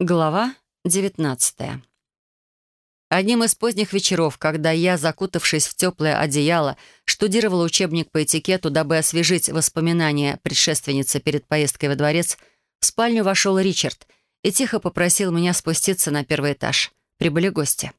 Глава 19 Одним из поздних вечеров, когда я, закутавшись в теплое одеяло, штудировала учебник по этикету, дабы освежить воспоминания предшественницы перед поездкой во дворец, в спальню вошел Ричард и тихо попросил меня спуститься на первый этаж. Прибыли гости.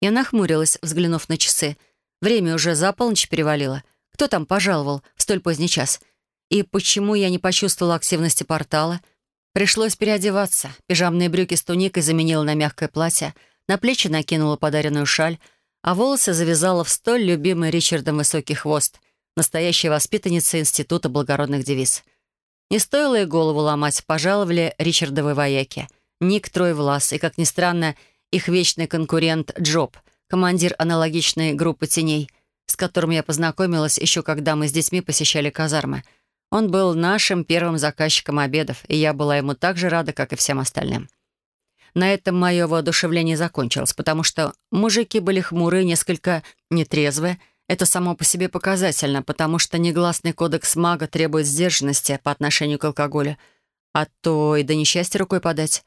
Я нахмурилась, взглянув на часы. Время уже за полночь перевалило. Кто там пожаловал в столь поздний час? И почему я не почувствовала активности портала — Пришлось переодеваться. Пижамные брюки с туникой заменила на мягкое платье, на плечи накинула подаренную шаль, а волосы завязала в столь любимый Ричардом высокий хвост, настоящая воспитанница Института благородных девиз. Не стоило и голову ломать, пожаловали Ричардовы вояки. Ник Тройвлас и, как ни странно, их вечный конкурент Джоб, командир аналогичной группы теней, с которым я познакомилась еще когда мы с детьми посещали казармы — он был нашим первым заказчиком обедов, и я была ему так же рада, как и всем остальным. На этом мое воодушевление закончилось, потому что мужики были хмурые, несколько нетрезвые. Это само по себе показательно, потому что негласный кодекс мага требует сдержанности по отношению к алкоголю, а то и до несчастья рукой подать.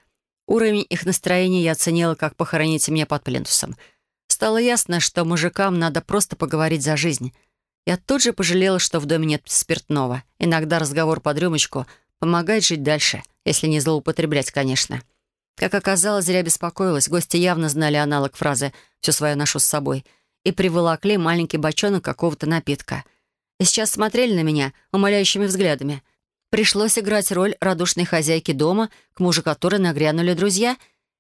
Уровень их настроения я оценила, как похоронить меня под плинтусом. Стало ясно, что мужикам надо просто поговорить за жизнь — я тут же пожалела, что в доме нет спиртного. Иногда разговор под рюмочку помогает жить дальше, если не злоупотреблять, конечно. Как оказалось, зря беспокоилась. Гости явно знали аналог фразы «все свое ношу с собой» и приволокли маленький бочонок какого-то напитка. И сейчас смотрели на меня умоляющими взглядами. Пришлось играть роль радушной хозяйки дома, к мужу которой нагрянули друзья,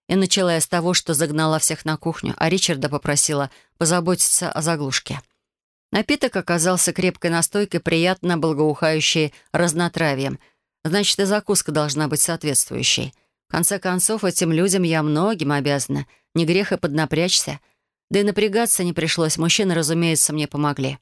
и начала я с того, что загнала всех на кухню, а Ричарда попросила позаботиться о заглушке. Напиток оказался крепкой настойкой, приятно благоухающей разнотравием. Значит, и закуска должна быть соответствующей. В конце концов, этим людям я многим обязана. Не грех и поднапрячься. Да и напрягаться не пришлось. Мужчины, разумеется, мне помогли.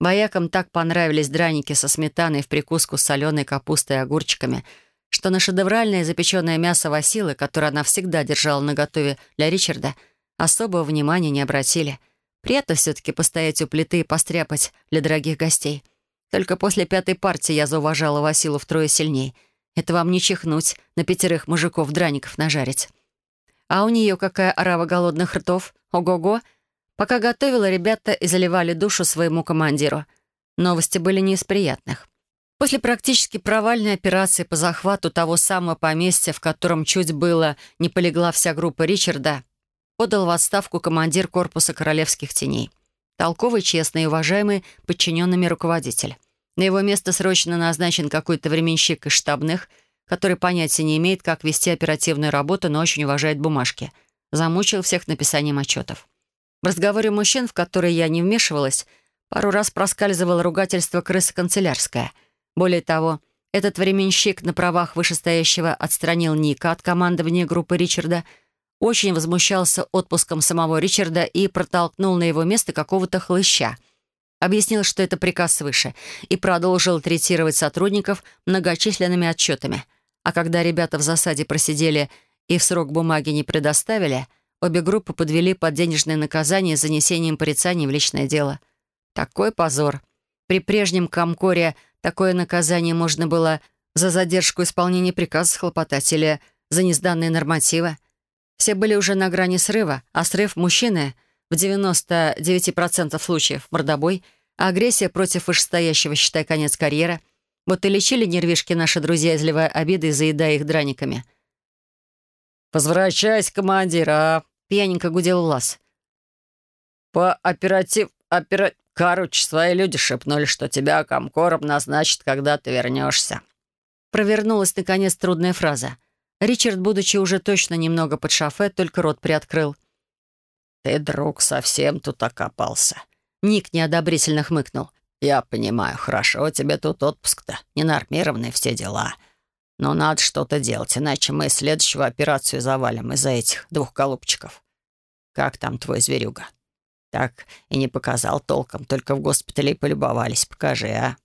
Боякам так понравились драники со сметаной в прикуску с соленой капустой и огурчиками, что на шедевральное запеченное мясо Василы, которое она всегда держала наготове для Ричарда, особого внимания не обратили — Приятно все-таки постоять у плиты и постряпать для дорогих гостей. Только после пятой партии я зауважала Василу втрое сильней. Это вам не чихнуть, на пятерых мужиков драников нажарить. А у нее какая орава голодных ртов. Ого-го. Пока готовила, ребята и заливали душу своему командиру. Новости были не из приятных. После практически провальной операции по захвату того самого поместья, в котором чуть было не полегла вся группа Ричарда, подал в отставку командир корпуса королевских теней. Толковый, честный и уважаемый подчиненными руководитель. На его место срочно назначен какой-то временщик из штабных, который понятия не имеет, как вести оперативную работу, но очень уважает бумажки. Замучил всех написанием отчетов. В разговоре мужчин, в которые я не вмешивалась, пару раз проскальзывало ругательство крыса канцелярская. Более того, этот временщик на правах вышестоящего отстранил Ника от командования группы Ричарда — очень возмущался отпуском самого Ричарда и протолкнул на его место какого-то хлыща. Объяснил, что это приказ свыше, и продолжил третировать сотрудников многочисленными отчетами. А когда ребята в засаде просидели и в срок бумаги не предоставили, обе группы подвели под денежное наказание с занесением порицаний в личное дело. Такой позор. При прежнем Комкоре такое наказание можно было за задержку исполнения приказа схлопотать или за несданные нормативы. Все были уже на грани срыва, а срыв мужчины в 99% случаев мордобой, а агрессия против вышестоящего, считай, конец карьеры. Вот и лечили нервишки наши друзья, изливая обиды и заедая их драниками. «Возвращайся, командир, а...» — пьяненько гудел Лас. «По оператив... опера... Короче, свои люди шепнули, что тебя комкором назначат, когда ты вернешься». Провернулась, наконец, трудная фраза — Ричард, будучи уже точно немного под шофе, только рот приоткрыл. «Ты, друг, совсем тут окопался». Ник неодобрительно хмыкнул. «Я понимаю, хорошо тебе тут отпуск-то, ненормированные все дела. Но надо что-то делать, иначе мы следующую операцию завалим из-за этих двух голубчиков. Как там твой зверюга? Так и не показал толком, только в госпитале и полюбовались. Покажи, а?»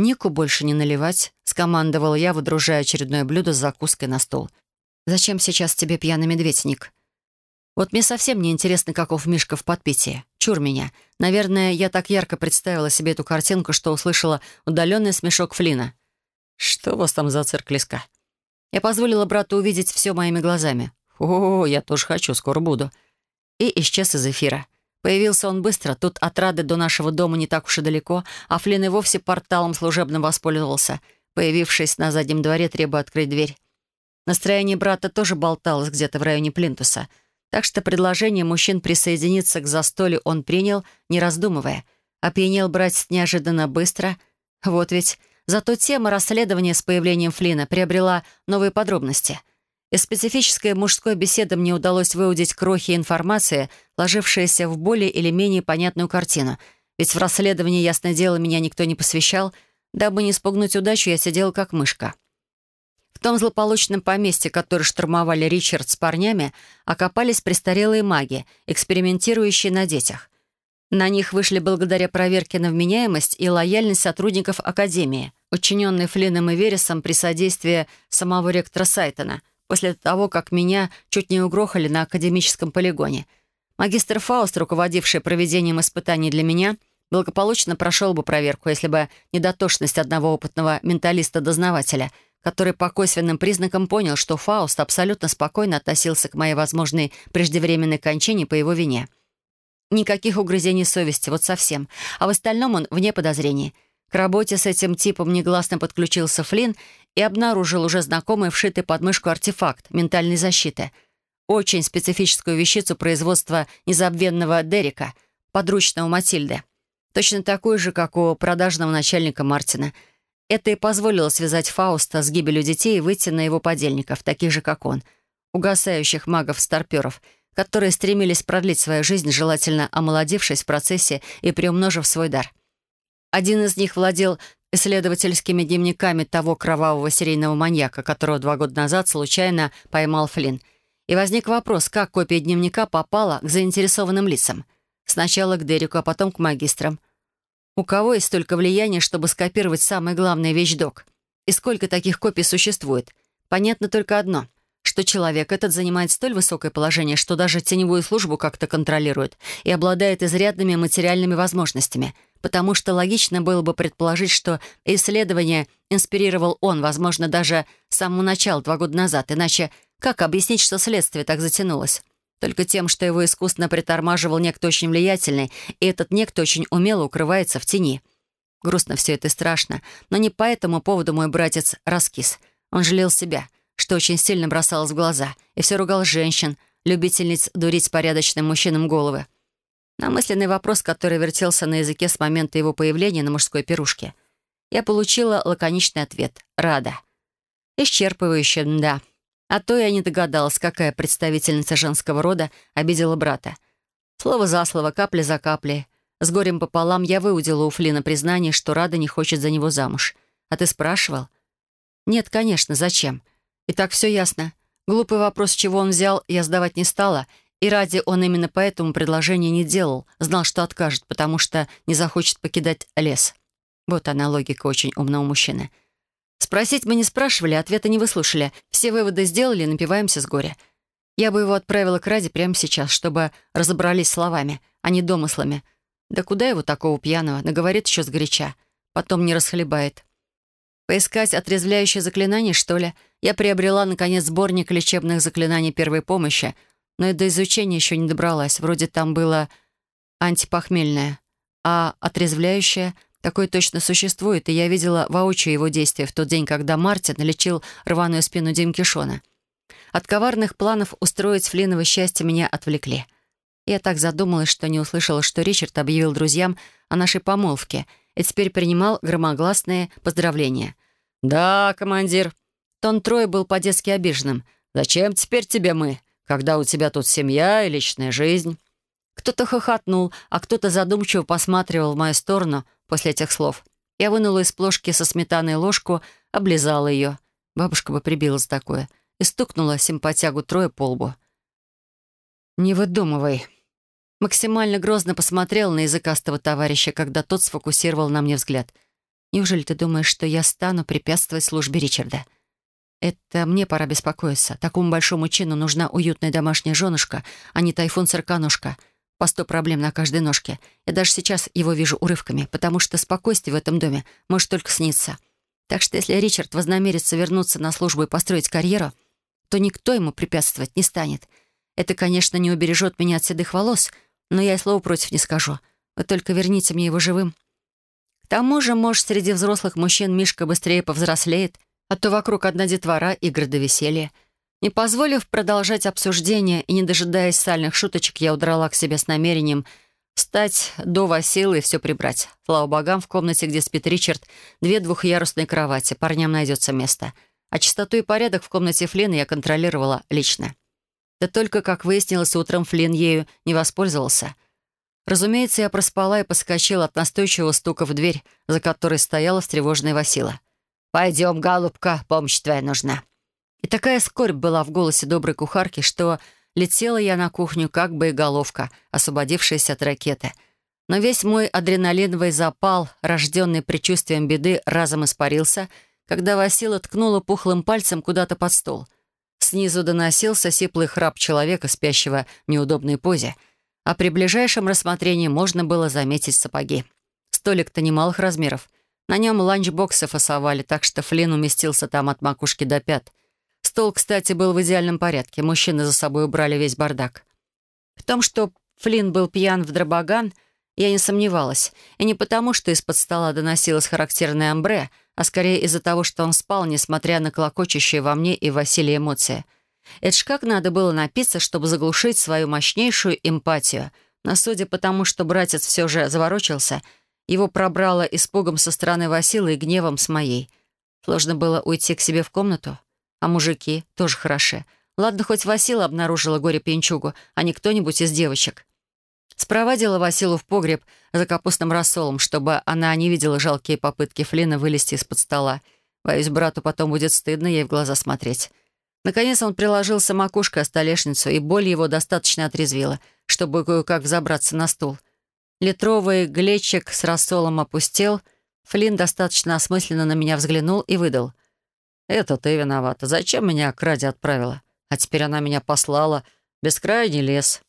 «Нику больше не наливать», — скомандовал я, выдружая очередное блюдо с закуской на стол. «Зачем сейчас тебе пьяный медведь, Ник?» «Вот мне совсем не интересно, каков Мишка в подпитии. Чур меня. Наверное, я так ярко представила себе эту картинку, что услышала удаленный смешок Флина. «Что у вас там за цирк, Лиска?» Я позволила брату увидеть все моими глазами. «О, я тоже хочу, скоро буду». И исчез из эфира. Появился он быстро, тут от Рады до нашего дома не так уж и далеко, а Флинн и вовсе порталом служебным воспользовался, появившись на заднем дворе, требуя открыть дверь. Настроение брата тоже болталось где-то в районе Плинтуса, так что предложение мужчин присоединиться к застолью он принял, не раздумывая. Опьянел брать неожиданно быстро. Вот ведь зато тема расследования с появлением Флина приобрела новые подробности — из специфической мужской беседы мне удалось выудить крохи информации, ложившиеся в более или менее понятную картину. Ведь в расследовании, ясное дело, меня никто не посвящал. Дабы не спугнуть удачу, я сидела как мышка. В том злополучном поместье, которое штурмовали Ричард с парнями, окопались престарелые маги, экспериментирующие на детях. На них вышли благодаря проверке на вменяемость и лояльность сотрудников Академии, учиненной Флином и Вересом при содействии самого ректора Сайтона — после того, как меня чуть не угрохали на академическом полигоне. Магистр Фауст, руководивший проведением испытаний для меня, благополучно прошел бы проверку, если бы не дотошность одного опытного менталиста-дознавателя, который по косвенным признакам понял, что Фауст абсолютно спокойно относился к моей возможной преждевременной кончине по его вине. Никаких угрызений совести, вот совсем. А в остальном он вне подозрений — к работе с этим типом негласно подключился Флинн и обнаружил уже знакомый вшитый под мышку артефакт ментальной защиты. Очень специфическую вещицу производства незабвенного Дерека, подручного Матильды. Точно такую же, как у продажного начальника Мартина. Это и позволило связать Фауста с гибелью детей и выйти на его подельников, таких же, как он, угасающих магов-старперов, которые стремились продлить свою жизнь, желательно омолодившись в процессе и приумножив свой дар. Один из них владел исследовательскими дневниками того кровавого серийного маньяка, которого два года назад случайно поймал Флинн. И возник вопрос, как копия дневника попала к заинтересованным лицам. Сначала к Дереку, а потом к магистрам. У кого есть столько влияния, чтобы скопировать самый главный вещдок? И сколько таких копий существует? Понятно только одно — что человек этот занимает столь высокое положение, что даже теневую службу как-то контролирует и обладает изрядными материальными возможностями — потому что логично было бы предположить, что исследование инспирировал он, возможно, даже с самого начала, два года назад. Иначе как объяснить, что следствие так затянулось? Только тем, что его искусственно притормаживал некто очень влиятельный, и этот некто очень умело укрывается в тени. Грустно все это и страшно, но не по этому поводу мой братец раскис. Он жалел себя, что очень сильно бросалось в глаза, и все ругал женщин, любительниц дурить порядочным мужчинам головы. На мысленный вопрос, который вертелся на языке с момента его появления на мужской пирушке, я получила лаконичный ответ «Рада». Исчерпывающий «да». А то я не догадалась, какая представительница женского рода обидела брата. Слово за слово, капля за каплей. С горем пополам я выудила у Флина признание, что Рада не хочет за него замуж. А ты спрашивал? Нет, конечно, зачем? И так все ясно. Глупый вопрос, чего он взял, я сдавать не стала, и ради он именно поэтому предложение не делал, знал, что откажет, потому что не захочет покидать лес. Вот она логика очень умного мужчины. Спросить мы не спрашивали, ответа не выслушали. Все выводы сделали, напиваемся с горя. Я бы его отправила к Раде прямо сейчас, чтобы разобрались словами, а не домыслами. Да куда его такого пьяного? Наговорит еще сгоряча. Потом не расхлебает. Поискать отрезвляющее заклинание, что ли? Я приобрела, наконец, сборник лечебных заклинаний первой помощи — но и до изучения еще не добралась. Вроде там было антипохмельное, а отрезвляющее такое точно существует, и я видела воочию его действия в тот день, когда Мартин лечил рваную спину Димки Шона. От коварных планов устроить Флиново счастье меня отвлекли. Я так задумалась, что не услышала, что Ричард объявил друзьям о нашей помолвке и теперь принимал громогласные поздравления. «Да, командир». Тон Трой был по-детски обиженным. «Зачем теперь тебе мы? Когда у тебя тут семья и личная жизнь». Кто-то хохотнул, а кто-то задумчиво посматривал в мою сторону после этих слов. Я вынула из плошки со сметаной ложку, облизала ее. Бабушка бы прибила за такое. И стукнула симпатягу трое по лбу. «Не выдумывай». Максимально грозно посмотрел на языкастого товарища, когда тот сфокусировал на мне взгляд. «Неужели ты думаешь, что я стану препятствовать службе Ричарда?» Это мне пора беспокоиться. Такому большому чину нужна уютная домашняя женушка, а не тайфун-сороконожка. По сто проблем на каждой ножке. Я даже сейчас его вижу урывками, потому что спокойствие в этом доме может только сниться. Так что если Ричард вознамерится вернуться на службу и построить карьеру, то никто ему препятствовать не станет. Это, конечно, не убережет меня от седых волос, но я и слова против не скажу. Вы только верните мне его живым. К тому же, может, среди взрослых мужчин Мишка быстрее повзрослеет, а то вокруг одна детвора, игры до веселья. Не позволив продолжать обсуждение и не дожидаясь сальных шуточек, я удрала к себе с намерением встать до Василы и все прибрать. Слава богам, в комнате, где спит Ричард, две двухъярусные кровати, парням найдется место. А чистоту и порядок в комнате Флина я контролировала лично. Да только, как выяснилось, утром Флин ею не воспользовался. Разумеется, я проспала и поскочила от настойчивого стука в дверь, за которой стояла встревоженная Васила. «Пойдем, голубка, помощь твоя нужна». И такая скорбь была в голосе доброй кухарки, что летела я на кухню, как бы и головка, освободившаяся от ракеты. Но весь мой адреналиновый запал, рожденный предчувствием беды, разом испарился, когда Васила ткнула пухлым пальцем куда-то под стол. Снизу доносился сиплый храп человека, спящего в неудобной позе, а при ближайшем рассмотрении можно было заметить сапоги. Столик-то немалых размеров — на нем ланчбоксы фасовали, так что Флинн уместился там от макушки до пят. Стол, кстати, был в идеальном порядке. Мужчины за собой убрали весь бардак. В том, что Флинн был пьян в дробоган, я не сомневалась. И не потому, что из-под стола доносилось характерное амбре, а скорее из-за того, что он спал, несмотря на клокочущие во мне и Василия эмоции. Это ж как надо было напиться, чтобы заглушить свою мощнейшую эмпатию. Но судя по тому, что братец все же заворочился — его пробрало испугом со стороны Василы и гневом с моей. Сложно было уйти к себе в комнату. А мужики тоже хороши. Ладно, хоть Васила обнаружила горе-пьянчугу, а не кто-нибудь из девочек. Спровадила Василу в погреб за капустным рассолом, чтобы она не видела жалкие попытки Флина вылезти из-под стола. Боюсь, брату потом будет стыдно ей в глаза смотреть. Наконец он приложился макушкой о столешницу, и боль его достаточно отрезвила, чтобы кое-как взобраться на стул — Литровый глечик с рассолом опустел. Флинн достаточно осмысленно на меня взглянул и выдал. «Это ты виновата. Зачем меня к Раде отправила? А теперь она меня послала. Бескрайний лес».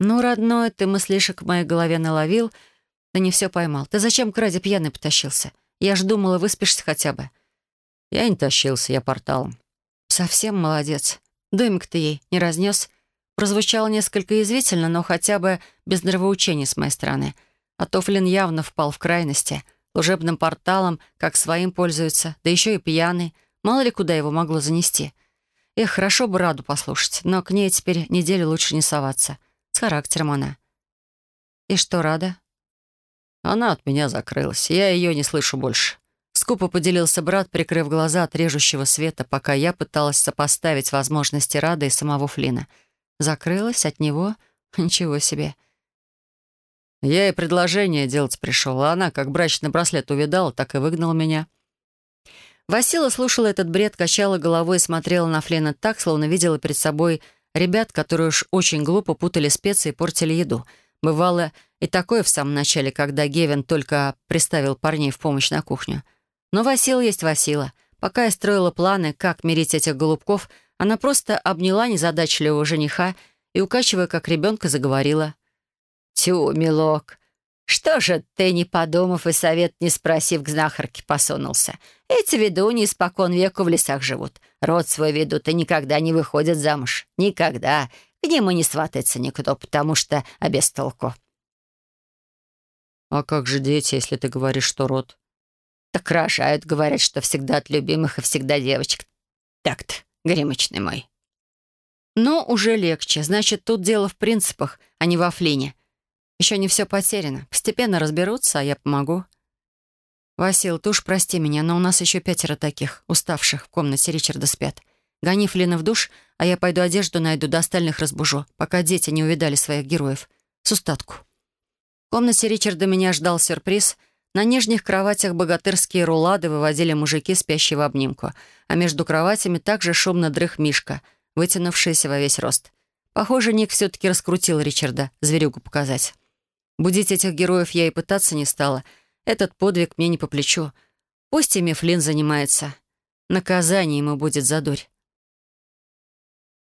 «Ну, родной, ты мыслишек в моей голове наловил, да не все поймал. Ты зачем к Раде пьяный потащился? Я ж думала, выспишься хотя бы». «Я не тащился, я порталом». «Совсем молодец. Домик ты ей не разнес?» Прозвучало несколько язвительно, но хотя бы без нравоучений с моей стороны. А Тофлин явно впал в крайности. Служебным порталом, как своим пользуется, да еще и пьяный. Мало ли куда его могло занести. Эх, хорошо бы Раду послушать, но к ней теперь неделю лучше не соваться. С характером она. И что, Рада? Она от меня закрылась. Я ее не слышу больше. Скупо поделился брат, прикрыв глаза от режущего света, пока я пыталась сопоставить возможности Рады и самого Флина — Закрылась от него? Ничего себе. Я ей предложение делать пришел, а она, как брачный браслет увидала, так и выгнала меня. Васила слушала этот бред, качала головой и смотрела на Флена так, словно видела перед собой ребят, которые уж очень глупо путали специи и портили еду. Бывало и такое в самом начале, когда Гевин только приставил парней в помощь на кухню. Но Васила есть Васила. Пока я строила планы, как мирить этих голубков — она просто обняла незадачливого жениха и, укачивая как ребенка, заговорила. «Тю, милок, что же ты, не подумав и совет не спросив, к знахарке посунулся? Эти ведуньи испокон веку в лесах живут. Род свой ведут и никогда не выходят замуж. Никогда. К ним и не сватается никто, потому что без толку». «А как же дети, если ты говоришь, что род?» «Так рожают, говорят, что всегда от любимых и всегда девочек. Так-то горемычный мой». «Ну, уже легче. Значит, тут дело в принципах, а не во флине. Еще не все потеряно. Постепенно разберутся, а я помогу». «Васил, ты уж прости меня, но у нас еще пятеро таких, уставших в комнате Ричарда спят. Гони Флина в душ, а я пойду одежду найду, до остальных разбужу, пока дети не увидали своих героев. С устатку». В комнате Ричарда меня ждал сюрприз — на нижних кроватях богатырские рулады выводили мужики, спящие в обнимку, а между кроватями также шумно дрых Мишка, вытянувшийся во весь рост. Похоже, Ник все-таки раскрутил Ричарда, зверюгу показать. Будить этих героев я и пытаться не стала. Этот подвиг мне не по плечу. Пусть ими Флинн занимается. Наказание ему будет за дурь.